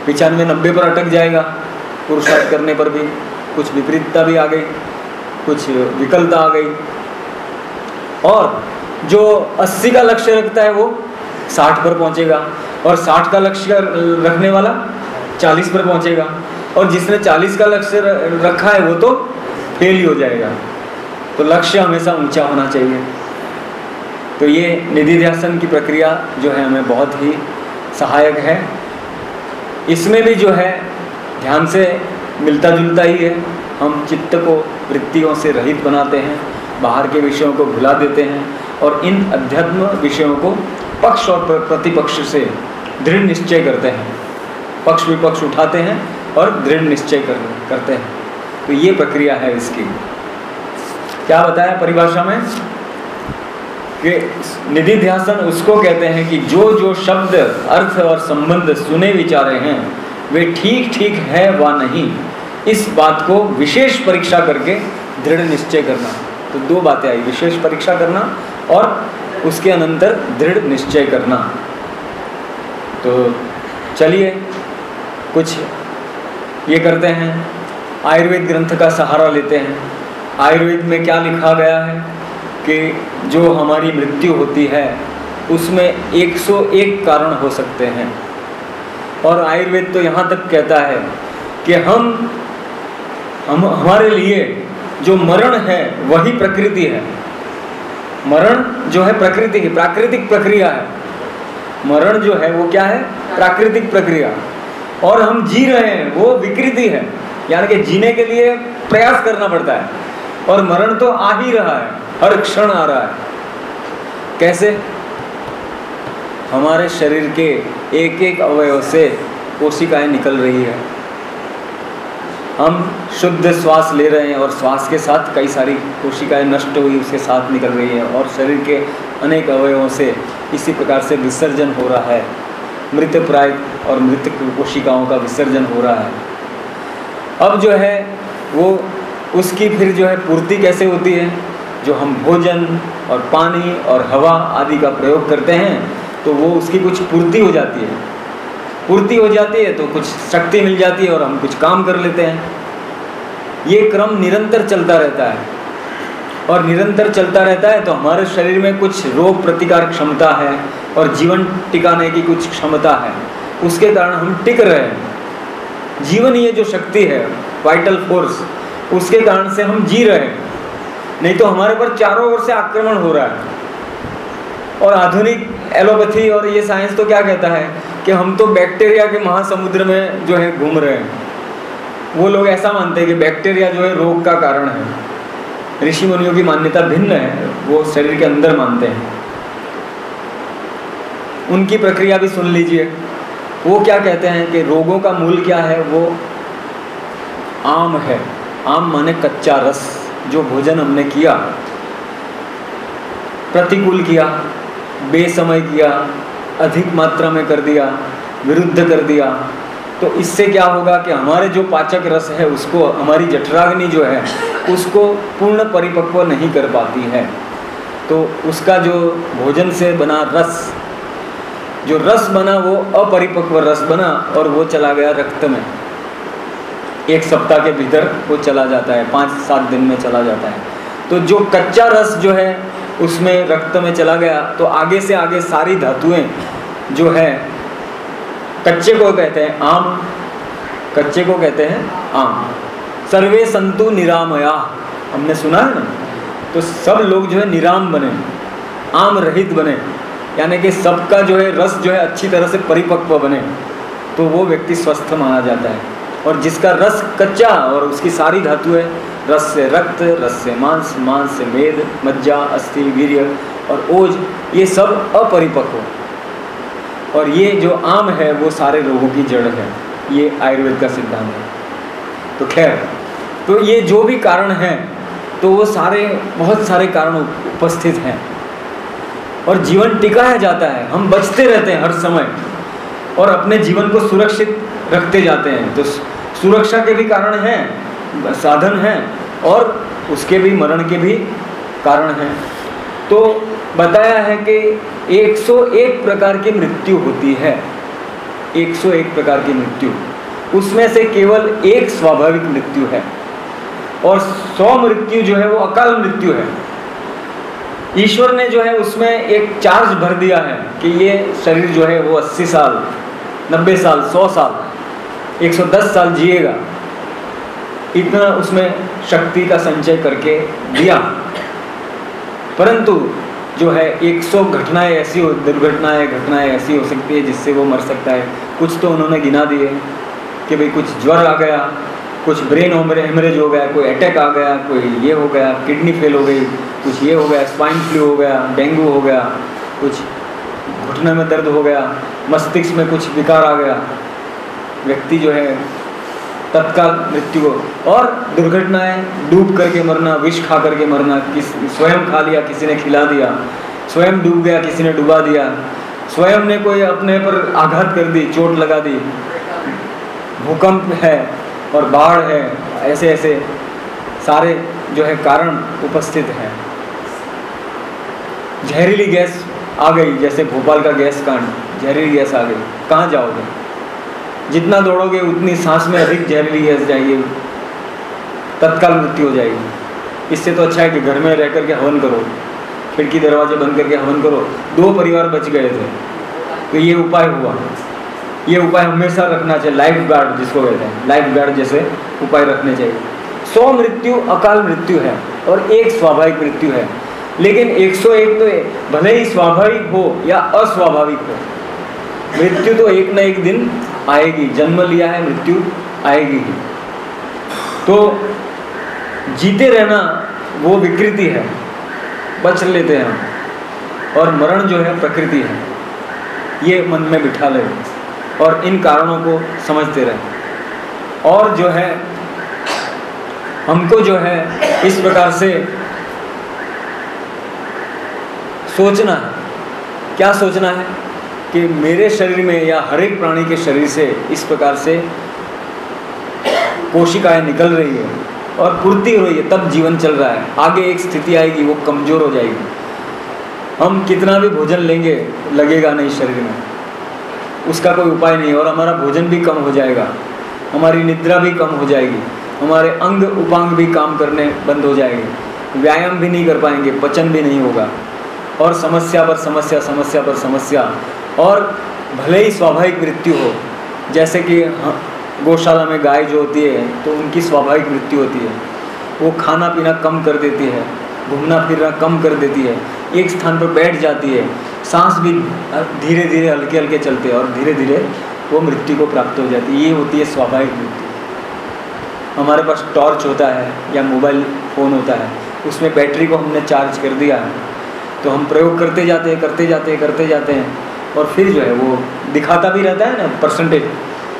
पिचानवे नब्बे पर अटक जाएगा, पुरुषार्थ करने पर भी। कुछ विपरीतता भी आ गई, कुछ विकलता आ गई। और जो 80 का लक्ष्य रखता है वो 60 पर पहुंचेगा और 60 का लक्ष्य रखने वाला 40 पर पहुंचेगा। और जिसने 40 का लक्ष्य रखा है वो तो फेल ही हो जाएगा। तो लक्ष्य हमेशा ऊँचा होना चाहिए। तो ये निधि ध्यासन की प्रक्रिया जो है हमें बहुत ही सहायक है। इसमें भी जो है ध्यान से मिलता जुलता ही है। हम चित्त को वृत्तियों से रहित बनाते हैं, बाहर के विषयों को भुला देते हैं और इन अध्यात्म विषयों को पक्ष और प्रतिपक्ष से दृढ़ निश्चय करते हैं। पक्ष विपक्ष उठाते हैं और दृढ़ निश्चय कर, करते हैं। तो ये प्रक्रिया है इसकी। क्या बताया परिभाषा में? कि निधि ध्यासन उसको कहते हैं कि जो जो शब्द अर्थ और संबंध सुने विचारे हैं वे ठीक ठीक है व नहीं इस बात को विशेष परीक्षा करके दृढ़ निश्चय करना। तो दो बातें आई विशेष परीक्षा करना और उसके अनंतर दृढ़ निश्चय करना। तो चलिए, कुछ ये करते हैं। आयुर्वेद ग्रंथ का सहारा लेते हैं। आयुर्वेद में क्या लिखा गया है कि जो हमारी मृत्यु होती है, उसमें 101 कारण हो सकते हैं। और आयुर्वेद तो यहाँ तक कहता है कि हम हम, हमारे लिए जो मरण है, वही प्रकृति है। मरण जो है प्रकृति की, प्राकृतिक प्रक्रिया है। मरण जो है वो क्या है? प्राकृतिक प्रक्रिया। और हम जी रहे हैं, वो विकृति है। यानी कि जीने के लिए प्रयास करना पड़ता है। और मरण तो आ ही रहा है, हर क्षण आ रहा है। कैसे? हमारे शरीर के एक एक अवयव से कोशिकाएँ निकल रही है। हम शुद्ध श्वास ले रहे हैं और श्वास के साथ कई सारी कोशिकाएँ नष्ट हुई, उसके साथ निकल रही हैं और शरीर के अनेक अवयवों से इसी प्रकार से विसर्जन हो रहा है। मृत प्राय और मृत कोशिकाओं का विसर्जन हो रहा है। अब जो है, वो उसकी फिर जो है पूर्ति कैसे होती है? जो हम भोजन और पानी और हवा आदि का प्रयोग करते हैं तो वो उसकी कुछ पूर्ति हो जाती है। पूर्ति हो जाती है तो कुछ शक्ति मिल जाती है और हम कुछ काम कर लेते हैं। ये क्रम निरंतर चलता रहता है। और निरंतर चलता रहता है तो हमारे शरीर में कुछ रोग प्रतिकार क्षमता है और जीवन टिकाने की कुछ क्षमता है। उसके कारण हम टिक रहे हैं। जीवन ये जो शक्ति है वाइटल फोर्स उसके कारण से हम जी रहे हैं। नहीं तो हमारे पर चारों ओर से आक्रमण हो रहा है। और आधुनिक एलोपैथी और ये साइंस तो क्या कहता है? कि हम तो बैक्टीरिया के महासमुद्र में जो है घूम रहे हैं। वो लोग ऐसा मानते हैं कि बैक्टीरिया जो है रोग का कारण है। ऋषि मुनियों की मान्यता भिन्न है, वो शरीर के अंदर मानते हैं। उनकी प्रक्रिया भी सुन लीजिए। वो क्या कहते हैं कि रोगों का मूल क्या है? वो आम है। आम माने कच्चा रस, जो भोजन हमने किया, प्रतिकूल किया, बेसमय किया अधिक मात्रा में कर दिया, विरुद्ध कर दिया तो इससे क्या होगा कि हमारे जो पाचक रस है, उसको हमारी जठराग्नि जो है, उसको पूर्ण परिपक्व नहीं कर पाती है। तो उसका जो भोजन से बना रस, जो रस बना, वो अपरिपक्व रस बना और वो चला गया रक्त में। एक सप्ताह के भीतर वो चला जाता है, पाँच सात दिन में चला जाता है। तो जो कच्चा रस जो है उसमें रक्त में चला गया तो आगे से आगे सारी धातुएँ जो है, कच्चे को कहते हैं आम, कच्चे को कहते हैं आम। सर्वे संतु निरामया, हमने सुना है ना? तो सब लोग जो है निराम बने, आम रहित बने, यानी कि सबका जो है रस जो है अच्छी तरह से परिपक्व बने तो वो व्यक्ति स्वस्थ माना जाता है। और जिसका रस कच्चा और उसकी सारी धातु है रस से रक्त, रस से मांस मांस से मेद, मज्जा अस्थि वीर्य और ओज, ये सब अपरिपक्व और ये जो आम है, वो सारे रोगों की जड़ है। ये आयुर्वेद का सिद्धांत है। तो खैर तो ये जो भी कारण हैं तो वो सारे, बहुत सारे कारण उपस्थित हैं। और जीवन टिकाया जाता है। हम बचते रहते हैं हर समय। और अपने जीवन को सुरक्षित रखते जाते हैं। तो सुरक्षा के भी कारण हैं साधन हैं और उसके भी मरण के भी कारण हैं। तो बताया है कि 101 प्रकार की मृत्यु होती है। 101 प्रकार की मृत्यु। उसमें से केवल एक स्वाभाविक मृत्यु है और सौ मृत्यु जो है वो अकाल मृत्यु है। ईश्वर ने जो है उसमें एक चार्ज भर दिया है कि ये शरीर जो है वो 80 साल 90 साल 100 साल 110 साल जिएगा। इतना उसमें शक्ति का संचय करके दिया। परंतु जो है 100 घटनाएँ ऐसी हो, दुर्घटनाएँ, घटनाएँ ऐसी हो सकती है जिससे वो मर सकता है। कुछ तो उन्होंने गिना दिए कि भाई कुछ ज्वर आ गया, कुछ ब्रेन हेमरेज हो गया, कोई अटैक आ गया, कोई ये हो गया, किडनी फेल हो गई, कुछ ये हो गया स्वाइन फ्लू हो गया, डेंगू हो गया, कुछ घुटने में दर्द हो गया, मस्तिष्क में कुछ विकार आ गया। व्यक्ति जो है तत्काल मृत्यु हो। और दुर्घटनाएँ डूब करके मरना, विष खा करके मरना, किस, स्वयं खा लिया, किसी ने खिला दिया, स्वयं डूब गया, किसी ने डुबा दिया, स्वयं ने कोई अपने पर आघात कर दी, चोट लगा दी। भूकंप है और बाढ़ है ऐसे ऐसे सारे जो है कारण उपस्थित हैं। जहरीली गैस आ गई, जैसे भोपाल का गैस कांड, जहरीली गैस आ गई। कहाँ जाओगे? जितना दौड़ोगे, उतनी सांस में अधिक जहरीली जाएगी। तत्काल मृत्यु हो जाएगी। इससे तो अच्छा है कि घर में रह करके हवन करो, खिड़की दरवाजे बंद करके हवन करो। दो परिवार बच गए थे। तो ये उपाय हुआ। ये उपाय हमेशा रखना चाहिए। लाइफ गार्ड जिसको कहते हैं। लाइफ गार्ड जैसे उपाय रखने चाहिए। सौ मृत्यु, अकाल मृत्यु है और एक स्वाभाविक मृत्यु है। लेकिन 101 तो भले ही स्वाभाविक हो या अस्वाभाविक हो। मृत्यु तो एक ना एक दिन आएगी, जन्म लिया है, मृत्यु आएगी ही। तो जीते रहना वो विकृति है, बच लेते हैं हम, और मरण जो है प्रकृति है। ये मन में बिठा ले और इन कारणों को समझते रहे। और जो है, हमको जो है इस प्रकार से सोचना है। क्या सोचना है? कि मेरे शरीर में या हर एक प्राणी के शरीर से इस प्रकार से कोशिकाएँ निकल रही है और पूर्ति हो रही है, तब जीवन चल रहा है। आगे एक स्थिति आएगी, वो कमज़ोर हो जाएगी। हम कितना भी भोजन लेंगे, लगेगा नहीं शरीर में। उसका कोई उपाय नहीं और हमारा भोजन भी कम हो जाएगा। हमारी निद्रा भी कम हो जाएगी। हमारे अंग उपांग भी काम करने बंद हो जाएँगे। व्यायाम भी नहीं कर पाएँगे, पचन भी नहीं होगा। और समस्या पर समस्या समस्या पर समस्या और भले ही स्वाभाविक मृत्यु हो, जैसे कि गौशाला में गाय जो होती है तो उनकी स्वाभाविक मृत्यु होती है। वो खाना पीना कम कर देती है, घूमना फिरना कम कर देती है, एक स्थान पर बैठ जाती है, सांस भी धीरे धीरे हल्के हल्के चलते हैं और धीरे धीरे वो मृत्यु को प्राप्त हो जाती है। ये होती है स्वाभाविक मृत्यु। हमारे पास टॉर्च होता है या मोबाइल फ़ोन होता है, उसमें बैटरी को हमने चार्ज कर दिया है। तो हम प्रयोग करते जाते हैं, करते जाते हैं, करते जाते हैं। और फिर जो है वो दिखाता भी रहता है ना परसेंटेज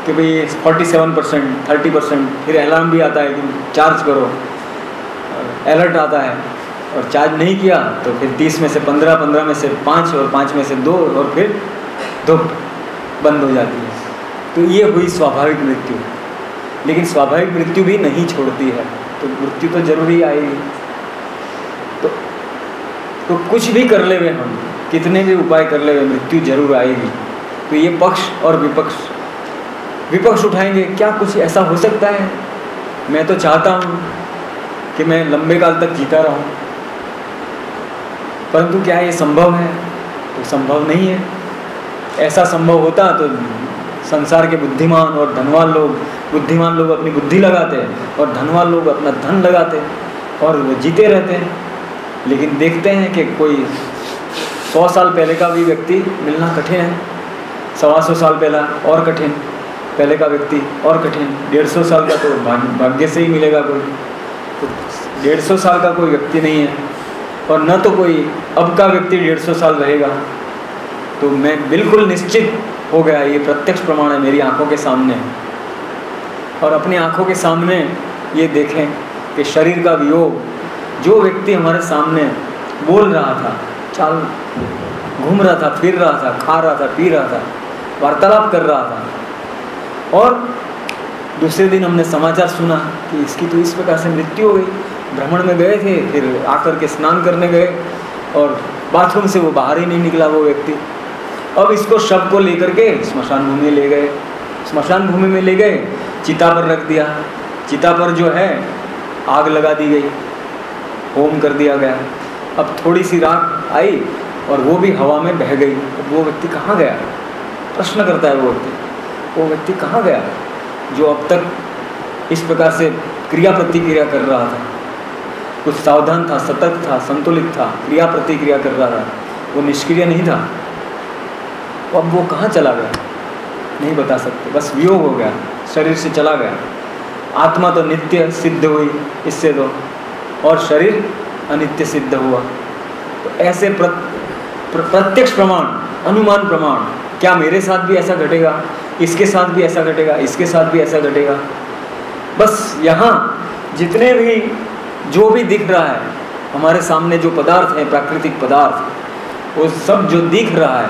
कि भाई forty seven percent thirty percent फिर अलार्म भी आता है कि चार्ज करो। अलर्ट आता है और चार्ज नहीं किया तो फिर तीस में से पंद्रह पंद्रह में से पाँच और पाँच में से दो और फिर दो बंद हो जाती है। तो ये हुई स्वाभाविक मृत्यु। लेकिन स्वाभाविक मृत्यु भी नहीं छोड़ती है। तो मृत्यु तो ज़रूरी आएगी तो तो कुछ भी कर ले हम। कितने भी उपाय कर ले मृत्यु ज़रूर आएगी। तो ये पक्ष और विपक्ष विपक्ष उठाएँगे, क्या कुछ ऐसा हो सकता है? मैं तो चाहता हूँ कि मैं लंबे काल तक जीता रहूँ। परंतु क्या ये संभव है? तो संभव नहीं है। ऐसा संभव होता तो संसार के बुद्धिमान और धनवान लोग, बुद्धिमान लोग अपनी बुद्धि लगाते और धनवान लोग अपना धन लगाते और वो जीते रहते। हैं लेकिन देखते हैं कि कोई सौ साल पहले का भी व्यक्ति मिलना कठिन है। सवा सौ साल पहला और कठिन, पहले का व्यक्ति और कठिन। डेढ़ सौ साल का तो भाग्य से ही मिलेगा कोई। तो डेढ़ सौ साल का कोई व्यक्ति नहीं है और न तो कोई अब का व्यक्ति डेढ़ सौ साल रहेगा। तो मैं बिल्कुल निश्चित हो गया, ये प्रत्यक्ष प्रमाण है मेरी आँखों के सामने। और अपनी आँखों के सामने ये देखें कि शरीर का वियोग जो व्यक्ति हमारे सामने बोल रहा था चाल घूम रहा था, फिर रहा था, खा रहा था, पी रहा था, वार्तालाप कर रहा था। और दूसरे दिन हमने समाचार सुना कि इसकी तो इस प्रकार से मृत्यु हो गई। भ्रमण में गए थे, फिर आकर के स्नान करने गए और बाथरूम से वो बाहर ही नहीं निकला वो व्यक्ति। अब इसको शव को लेकर के स्मशान भूमि ले गए। स्मशान भूमि में ले गए, चिता पर रख दिया। चिता पर जो है, आग लगा दी गई। होम कर दिया गया। अब थोड़ी सी राख आई और वो भी हवा में बह गई। अब वो व्यक्ति कहाँ गया? प्रश्न करता है वो व्यक्ति। वो व्यक्ति कहाँ गया? जो अब तक इस प्रकार से क्रिया प्रतिक्रिया कर रहा था। कुछ सावधान था, सतर्क था, संतुलित था, क्रिया प्रतिक्रिया कर रहा था। वो निष्क्रिय नहीं था। अब वो कहाँ चला गया? नहीं बता सकते। बस वियोग हो गया। शरीर से चला गया। आत्मा तो नित्य सिद्ध हुई, इससे तो। और शरीर अनित्य सिद्ध हुआ। तो ऐसे प्र, प्र, प्रत्यक्ष प्रमाण अनुमान प्रमाण क्या मेरे साथ भी ऐसा घटेगा? इसके साथ भी ऐसा घटेगा? इसके साथ भी ऐसा घटेगा? बस यहाँ जितने भी जो भी दिख रहा है हमारे सामने जो पदार्थ हैं प्राकृतिक पदार्थ वो सब जो दिख रहा है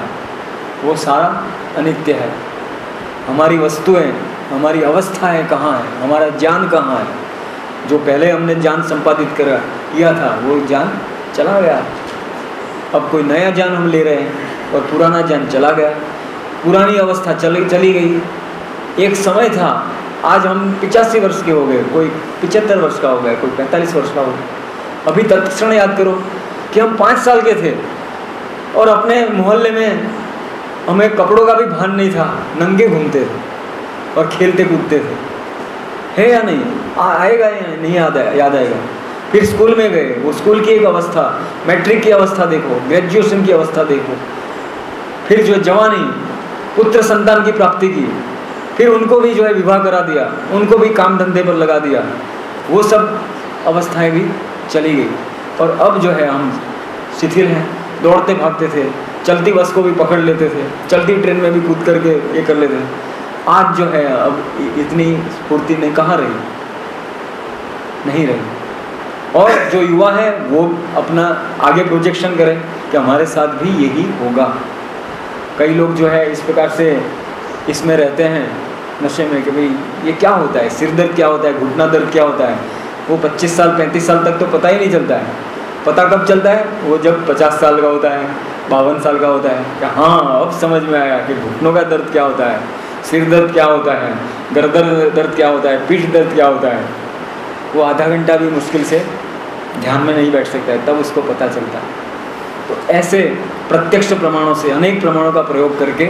वो सारा अनित्य है। हमारी वस्तुएँ हमारी अवस्थाएँ कहाँ हैं? हमारा ज्ञान कहाँ है? जो पहले हमने ज्ञान संपादित करा, किया था, वो ज्ञान चला गया। अब कोई नया ज्ञान हम ले रहे हैं और पुराना ज्ञान चला गया। पुरानी अवस्था चली चली गई। एक समय था, आज हम पिचासी वर्ष के हो गए, कोई पिचहत्तर वर्ष का हो गया, कोई पैंतालीस वर्ष का हो गया। अभी तत्क्षण याद करो कि हम पाँच साल के थे और अपने मोहल्ले में हमें कपड़ों का भी भान नहीं था, नंगे घूमते थे और खेलते कूदते थे। है या नहीं? आ, आएगा या नहीं याद आए, याद आएगा? फिर स्कूल में गए वो स्कूल की एक अवस्था मैट्रिक की अवस्था देखो ग्रेजुएशन की अवस्था देखो। फिर जो जवानी पुत्र संतान की प्राप्ति की फिर उनको भी जो है विवाह करा दिया उनको भी काम धंधे पर लगा दिया वो सब अवस्थाएँ भी चली गई। और अब जो है हम शिथिल हैं दौड़ते भागते थे चलती बस को भी पकड़ लेते थे चलती ट्रेन में भी कूद करके ये कर लेते थे। आज जो है, अब इतनी स्फूर्ति ने कहाँ रही? नहीं रही। और जो युवा है, वो अपना आगे प्रोजेक्शन करें कि हमारे साथ भी यही होगा। कई लोग जो है, इस प्रकार से इसमें रहते हैं, नशे में कि भाई, ये क्या होता है? सिर दर्द क्या होता है? घुटना दर्द क्या होता है? वो 25 साल 35 साल तक तो पता ही नहीं चलता है। पता कब चलता है? वो जब 50 साल का होता है, बावन साल का होता है कि हाँ अब समझ में आया कि घुटनों का दर्द क्या होता है। सिर दर्द क्या होता है? गर्दन दर्द क्या होता है? पीठ दर्द क्या होता है? वो आधा घंटा भी मुश्किल से ध्यान में नहीं बैठ सकता है तब उसको पता चलता है। तो ऐसे प्रत्यक्ष प्रमाणों से अनेक प्रमाणों का प्रयोग करके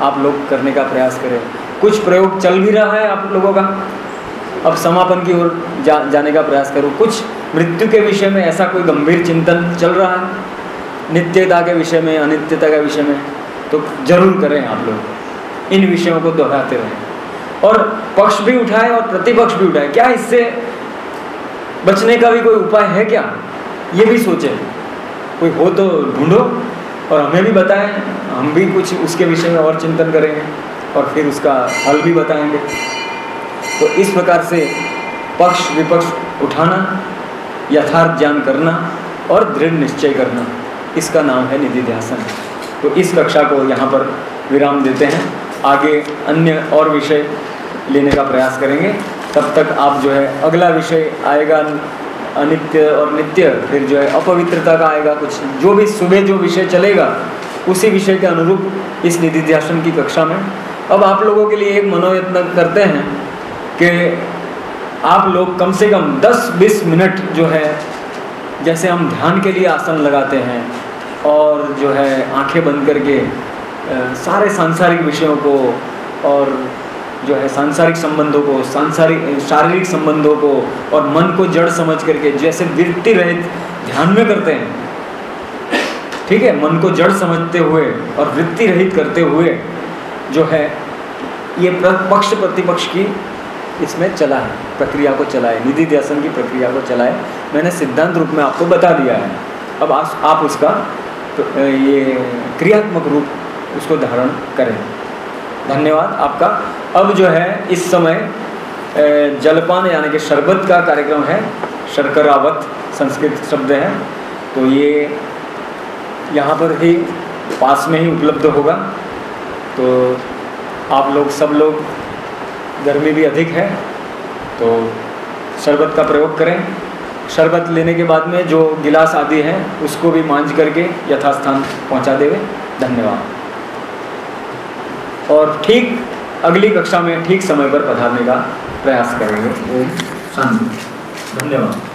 आप लोग करने का प्रयास करें। कुछ प्रयोग चल भी रहा है आप लोगों का? अब समापन की ओर जा, जाने का प्रयास करो। कुछ मृत्यु के विषय में ऐसा कोई गंभीर चिंतन चल रहा है? नित्यता के विषय में अनित्यता के विषय में? तो ज़रूर करें आप लोग। इन विषयों को दोहराते रहें। और पक्ष भी उठाए और प्रतिपक्ष भी उठाए। क्या इससे बचने का भी कोई उपाय है क्या? ये भी सोचें। कोई हो तो ढूंढो और हमें भी बताएँ। हम भी कुछ उसके विषय में और चिंतन करेंगे और फिर उसका हल भी बताएँगे। तो इस प्रकार से पक्ष विपक्ष उठाना, यथार्थ ज्ञान करना और दृढ़ निश्चय करना। इसका नाम है निधि ध्यासन तो इस कक्षा को यहाँ पर विराम देते हैं। आगे अन्य और विषय लेने का प्रयास करेंगे। तब तक आप जो है अगला विषय आएगा, अनित्य और नित्य, फिर जो है अपवित्रता का आएगा, कुछ जो भी सुबह जो विषय चलेगा, उसी विषय के अनुरूप इस निधि ध्यासन की कक्षा में। अब आप लोगों के लिए एक मनोयत्न करते हैं कि आप लोग कम से कम 10-20 मिनट जो है, जैसे हम ध्यान के लिए आसन लगाते हैं और जो है आँखें बंद करके सारे सांसारिक विषयों को और जो है सांसारिक संबंधों को, सांसारिक, शारीरिक संबंधों को और मन को जड़ समझ करके जैसे वृत्ति रहित ध्यान में करते हैं। ठीक है? मन को जड़ समझते हुए और वृत्ति रहित करते हुए जो है ये पक्ष प्रतिपक्ष की इसमें चला है। प्रक्रिया को चलाए। निधि ध्यासन की प्रक्रिया को चला है मैंने सिद्धांत रूप में आपको बता दिया है। अब आप उसका ये क्रियात्मक रूप उसको धारण करें। धन्यवाद आपका। अब जो है, इस समय जलपान यानी कि शरबत का कार्यक्रम है। शर्करावत संस्कृत शब्द है। तो ये यहाँ पर ही पास में ही उपलब्ध होगा। तो आप लोग, सब लोग, गर्मी भी अधिक है तो शरबत का प्रयोग करें। शरबत लेने के बाद में जो गिलास आदि हैं, उसको भी मांझ करके यथास्थान पहुँचा देवे। धन्यवाद। और ठीक अगली कक्षा में ठीक समय पर पधारने का प्रयास करेंगे। ओम शांति। धन्यवाद।